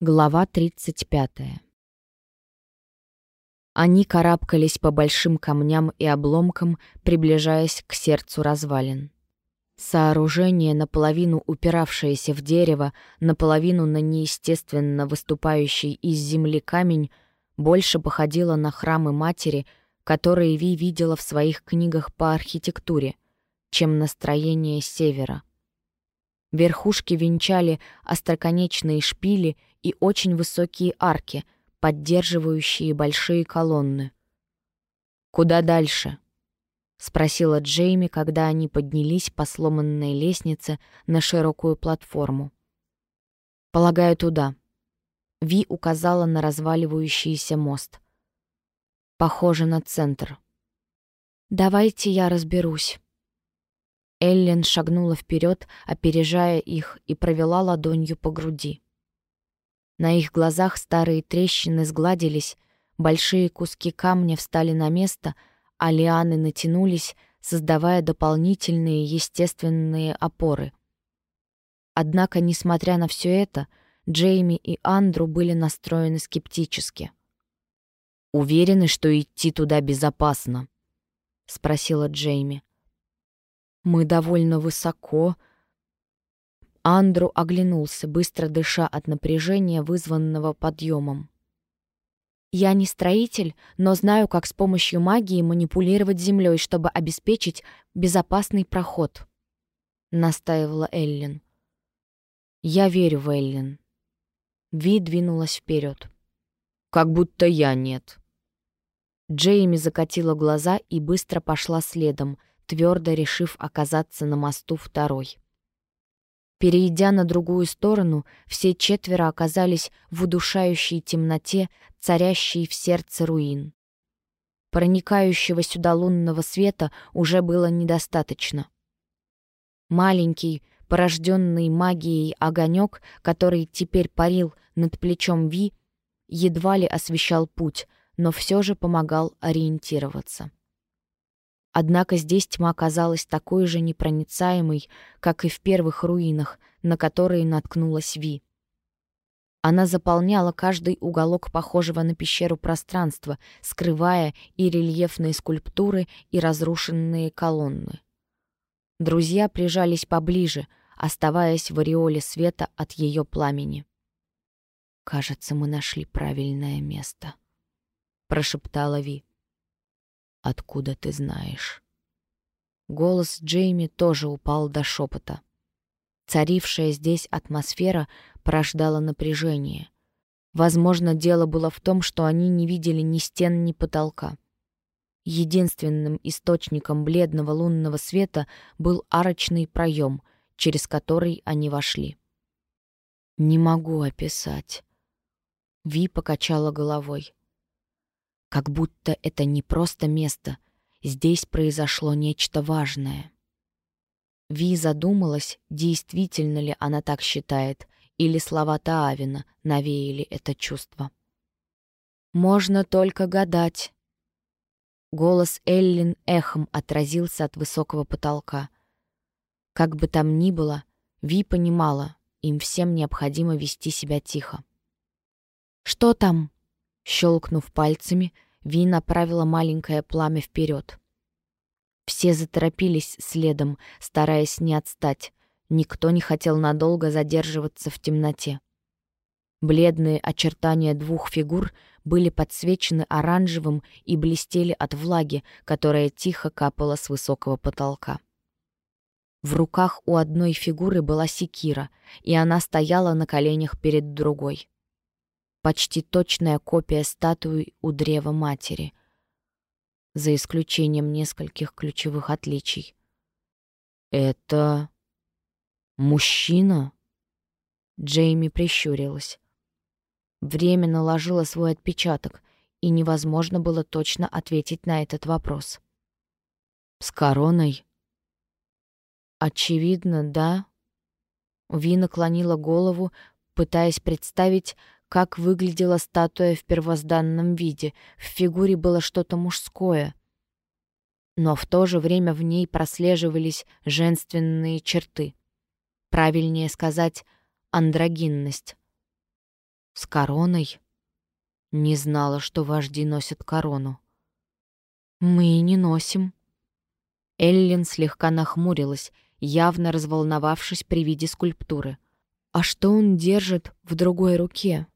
Глава 35. Они карабкались по большим камням и обломкам, приближаясь к сердцу развалин. Сооружение, наполовину упиравшееся в дерево, наполовину на неестественно выступающий из земли камень, больше походило на храмы матери, которые Ви видела в своих книгах по архитектуре, чем на строение севера. Верхушки венчали остроконечные шпили и очень высокие арки, поддерживающие большие колонны. «Куда дальше?» — спросила Джейми, когда они поднялись по сломанной лестнице на широкую платформу. «Полагаю, туда». Ви указала на разваливающийся мост. «Похоже на центр». «Давайте я разберусь». Эллен шагнула вперед, опережая их, и провела ладонью по груди. На их глазах старые трещины сгладились, большие куски камня встали на место, а лианы натянулись, создавая дополнительные естественные опоры. Однако, несмотря на все это, Джейми и Андру были настроены скептически. «Уверены, что идти туда безопасно?» — спросила Джейми. Мы довольно высоко. Андру оглянулся, быстро дыша от напряжения, вызванного подъемом. «Я не строитель, но знаю, как с помощью магии манипулировать землей, чтобы обеспечить безопасный проход», — настаивала Эллен. «Я верю в Эллен». Ви двинулась вперед. «Как будто я нет». Джейми закатила глаза и быстро пошла следом, твердо решив оказаться на мосту второй. Перейдя на другую сторону, все четверо оказались в удушающей темноте, царящей в сердце руин. Проникающего сюда лунного света уже было недостаточно. Маленький, порожденный магией огонек, который теперь парил над плечом Ви, едва ли освещал путь, но все же помогал ориентироваться. Однако здесь тьма казалась такой же непроницаемой, как и в первых руинах, на которые наткнулась Ви. Она заполняла каждый уголок похожего на пещеру пространства, скрывая и рельефные скульптуры, и разрушенные колонны. Друзья прижались поближе, оставаясь в ореоле света от ее пламени. «Кажется, мы нашли правильное место», — прошептала Ви. Откуда ты знаешь?» Голос Джейми тоже упал до шепота. Царившая здесь атмосфера порождала напряжение. Возможно, дело было в том, что они не видели ни стен, ни потолка. Единственным источником бледного лунного света был арочный проем, через который они вошли. «Не могу описать». Ви покачала головой. Как будто это не просто место, здесь произошло нечто важное. Ви задумалась, действительно ли она так считает, или слова Таавина навеяли это чувство. «Можно только гадать». Голос Эллин эхом отразился от высокого потолка. Как бы там ни было, Ви понимала, им всем необходимо вести себя тихо. «Что там?» Щелкнув пальцами, Ви направила маленькое пламя вперед. Все заторопились следом, стараясь не отстать. Никто не хотел надолго задерживаться в темноте. Бледные очертания двух фигур были подсвечены оранжевым и блестели от влаги, которая тихо капала с высокого потолка. В руках у одной фигуры была секира, и она стояла на коленях перед другой почти точная копия статуи у древа матери, за исключением нескольких ключевых отличий. «Это... мужчина?» Джейми прищурилась. Время наложило свой отпечаток, и невозможно было точно ответить на этот вопрос. «С короной?» «Очевидно, да». Ви наклонила голову, пытаясь представить, как выглядела статуя в первозданном виде. В фигуре было что-то мужское. Но в то же время в ней прослеживались женственные черты. Правильнее сказать, андрогинность. С короной? Не знала, что вожди носят корону. Мы и не носим. Эллен слегка нахмурилась, явно разволновавшись при виде скульптуры. А что он держит в другой руке?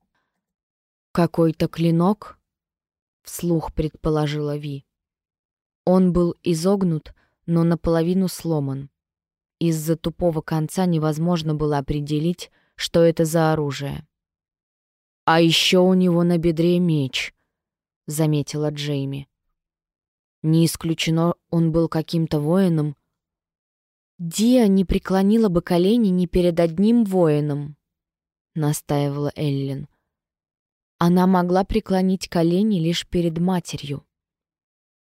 Какой-то клинок? Вслух предположила Ви. Он был изогнут, но наполовину сломан. Из-за тупого конца невозможно было определить, что это за оружие. «А еще у него на бедре меч», — заметила Джейми. Не исключено, он был каким-то воином. «Диа не преклонила бы колени ни перед одним воином», — настаивала Эллен. Она могла преклонить колени лишь перед матерью.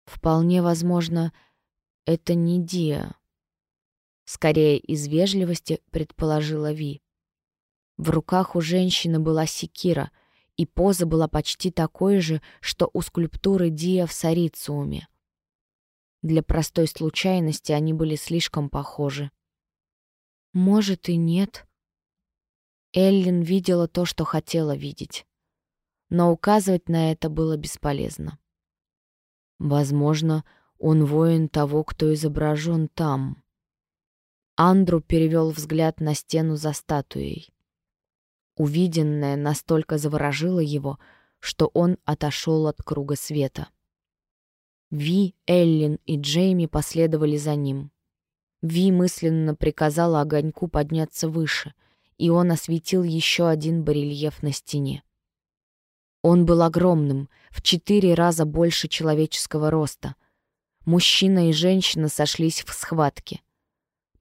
Вполне возможно, это не Диа. Скорее, из вежливости предположила Ви. В руках у женщины была секира, и поза была почти такой же, что у скульптуры Диа в Сарициуме. Для простой случайности они были слишком похожи. Может и нет. Эллин видела то, что хотела видеть. Но указывать на это было бесполезно. Возможно, он воин того, кто изображен там. Андру перевел взгляд на стену за статуей. Увиденное настолько заворожило его, что он отошел от круга света. Ви, Эллин и Джейми последовали за ним. Ви мысленно приказала огоньку подняться выше, и он осветил еще один барельеф на стене. Он был огромным, в четыре раза больше человеческого роста. Мужчина и женщина сошлись в схватке.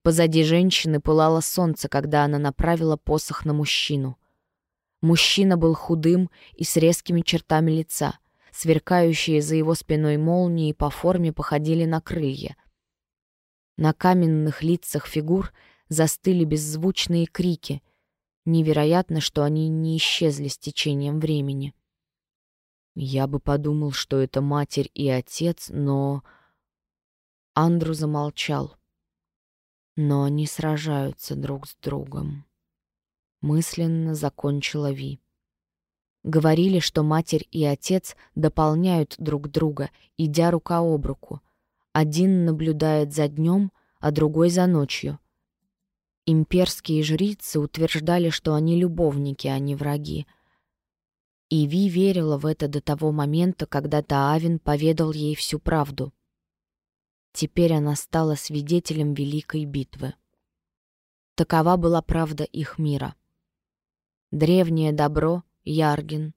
Позади женщины пылало солнце, когда она направила посох на мужчину. Мужчина был худым и с резкими чертами лица. Сверкающие за его спиной молнии по форме походили на крылья. На каменных лицах фигур застыли беззвучные крики. Невероятно, что они не исчезли с течением времени. Я бы подумал, что это матерь и отец, но... Андру замолчал. Но они сражаются друг с другом. Мысленно закончила Ви. Говорили, что матерь и отец дополняют друг друга, идя рука об руку. Один наблюдает за днем, а другой за ночью. Имперские жрицы утверждали, что они любовники, а не враги — и Ви верила в это до того момента, когда Таавин поведал ей всю правду. Теперь она стала свидетелем великой битвы. Такова была правда их мира. Древнее добро, Яргин,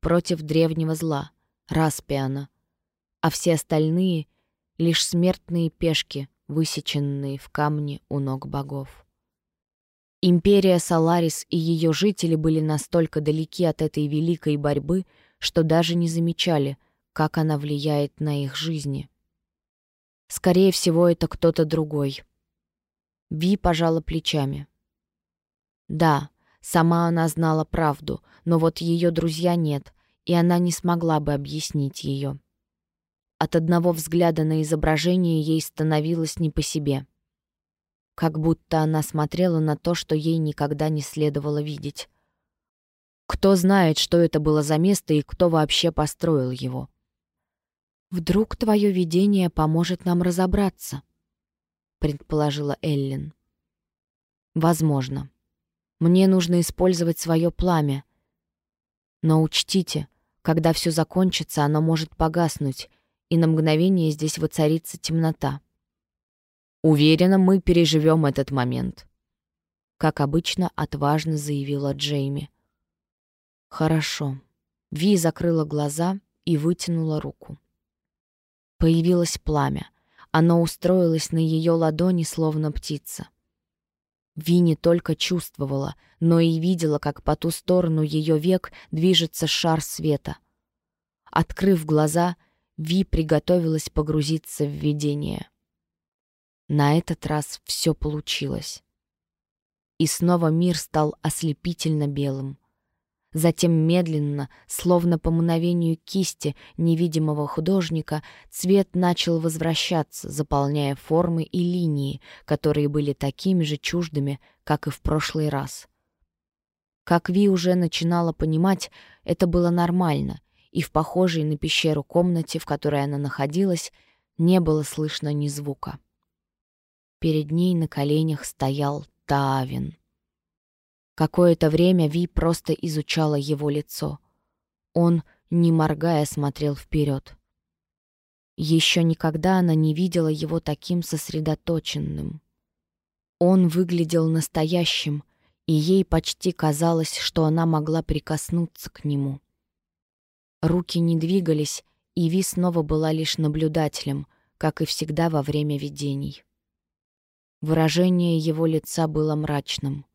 против древнего зла, Распиана, а все остальные — лишь смертные пешки, высеченные в камне у ног богов. Империя Саларис и ее жители были настолько далеки от этой великой борьбы, что даже не замечали, как она влияет на их жизни. Скорее всего, это кто-то другой. Ви пожала плечами. Да, сама она знала правду, но вот ее друзья нет, и она не смогла бы объяснить ее. От одного взгляда на изображение ей становилось не по себе — как будто она смотрела на то, что ей никогда не следовало видеть. Кто знает, что это было за место и кто вообще построил его. «Вдруг твое видение поможет нам разобраться», — предположила Эллен. «Возможно. Мне нужно использовать свое пламя. Но учтите, когда все закончится, оно может погаснуть, и на мгновение здесь воцарится темнота. Уверена, мы переживем этот момент. Как обычно, отважно заявила Джейми. Хорошо. Ви закрыла глаза и вытянула руку. Появилось пламя. Оно устроилось на ее ладони, словно птица. Ви не только чувствовала, но и видела, как по ту сторону ее век движется шар света. Открыв глаза, Ви приготовилась погрузиться в видение. На этот раз все получилось. И снова мир стал ослепительно белым. Затем медленно, словно по мгновению кисти невидимого художника, цвет начал возвращаться, заполняя формы и линии, которые были такими же чуждыми, как и в прошлый раз. Как Ви уже начинала понимать, это было нормально, и в похожей на пещеру комнате, в которой она находилась, не было слышно ни звука. Перед ней на коленях стоял Тавин. Какое-то время Ви просто изучала его лицо. Он, не моргая, смотрел вперед. Еще никогда она не видела его таким сосредоточенным. Он выглядел настоящим, и ей почти казалось, что она могла прикоснуться к нему. Руки не двигались, и Ви снова была лишь наблюдателем, как и всегда во время видений. Выражение его лица было мрачным.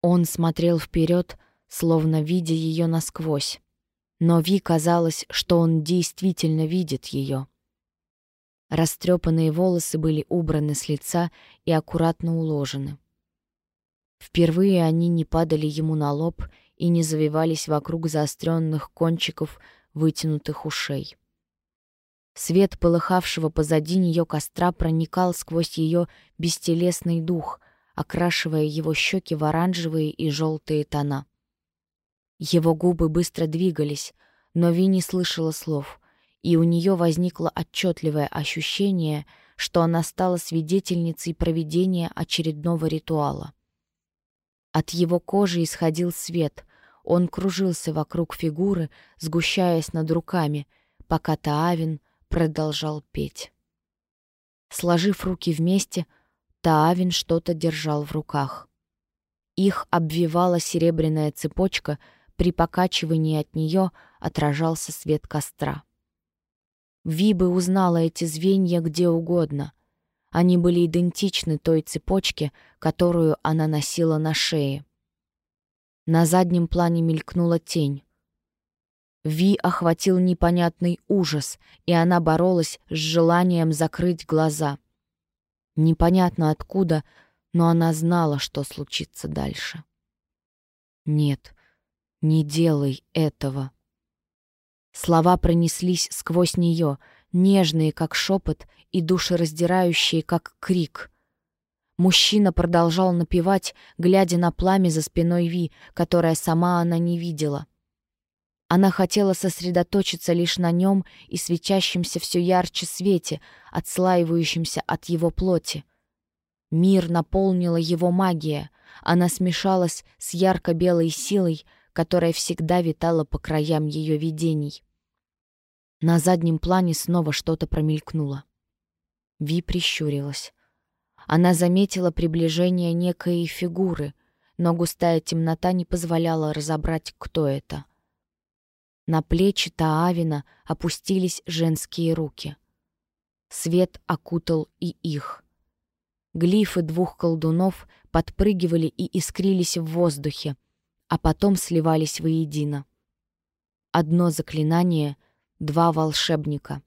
Он смотрел вперед, словно видя ее насквозь. Но Ви казалось, что он действительно видит ее. Растрепанные волосы были убраны с лица и аккуратно уложены. Впервые они не падали ему на лоб и не завивались вокруг заостренных кончиков вытянутых ушей. Свет полыхавшего позади нее костра проникал сквозь ее бестелесный дух, окрашивая его щеки в оранжевые и желтые тона. Его губы быстро двигались, но Ви не слышала слов, и у нее возникло отчетливое ощущение, что она стала свидетельницей проведения очередного ритуала. От его кожи исходил свет, он кружился вокруг фигуры, сгущаясь над руками, пока Таавин продолжал петь. Сложив руки вместе, Таавин что-то держал в руках. Их обвивала серебряная цепочка — при покачивании от нее отражался свет костра. Вибы узнала эти звенья где угодно. Они были идентичны той цепочке, которую она носила на шее. На заднем плане мелькнула тень. Ви охватил непонятный ужас, и она боролась с желанием закрыть глаза. Непонятно откуда, но она знала, что случится дальше. Нет, «Не делай этого». Слова пронеслись сквозь нее, нежные, как шепот, и душераздирающие, как крик. Мужчина продолжал напевать, глядя на пламя за спиной Ви, которое сама она не видела. Она хотела сосредоточиться лишь на нем и свечащемся все ярче свете, отслаивающемся от его плоти. Мир наполнила его магия. Она смешалась с ярко-белой силой, которая всегда витала по краям ее видений. На заднем плане снова что-то промелькнуло. Ви прищурилась. Она заметила приближение некой фигуры, но густая темнота не позволяла разобрать, кто это. На плечи Таавина опустились женские руки. Свет окутал и их. Глифы двух колдунов подпрыгивали и искрились в воздухе, а потом сливались воедино. Одно заклинание, два волшебника.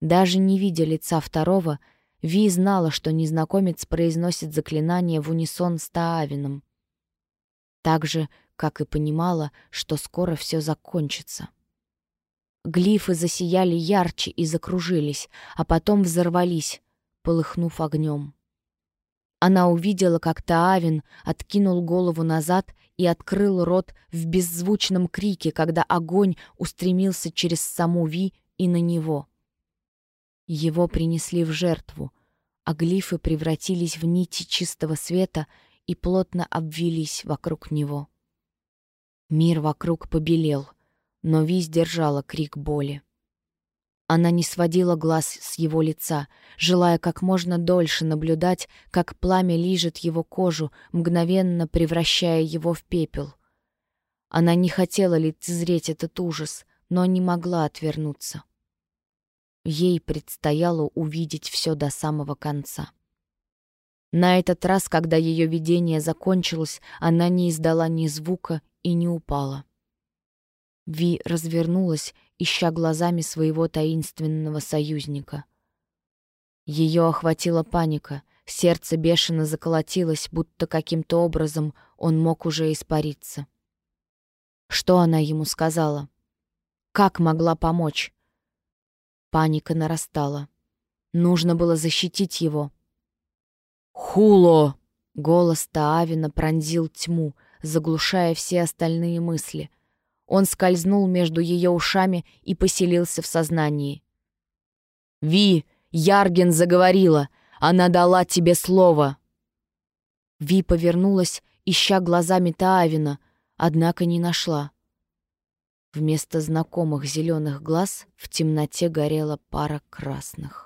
Даже не видя лица второго, Ви знала, что незнакомец произносит заклинание в унисон с Таавином. Так же, как и понимала, что скоро все закончится. Глифы засияли ярче и закружились, а потом взорвались, полыхнув огнем. Она увидела, как Таавин откинул голову назад и открыл рот в беззвучном крике, когда огонь устремился через саму Ви и на него. Его принесли в жертву, а глифы превратились в нити чистого света и плотно обвились вокруг него. Мир вокруг побелел, но Ви сдержала крик боли. Она не сводила глаз с его лица, желая как можно дольше наблюдать, как пламя лижет его кожу, мгновенно превращая его в пепел. Она не хотела лицезреть этот ужас, но не могла отвернуться. Ей предстояло увидеть все до самого конца. На этот раз, когда ее видение закончилось, она не издала ни звука и не упала. Ви развернулась ища глазами своего таинственного союзника. Ее охватила паника, сердце бешено заколотилось, будто каким-то образом он мог уже испариться. Что она ему сказала? Как могла помочь? Паника нарастала. Нужно было защитить его. «Хуло!» — голос Таавина пронзил тьму, заглушая все остальные мысли. Он скользнул между ее ушами и поселился в сознании. «Ви, Ярген заговорила! Она дала тебе слово!» Ви повернулась, ища глазами Таавина, однако не нашла. Вместо знакомых зеленых глаз в темноте горела пара красных.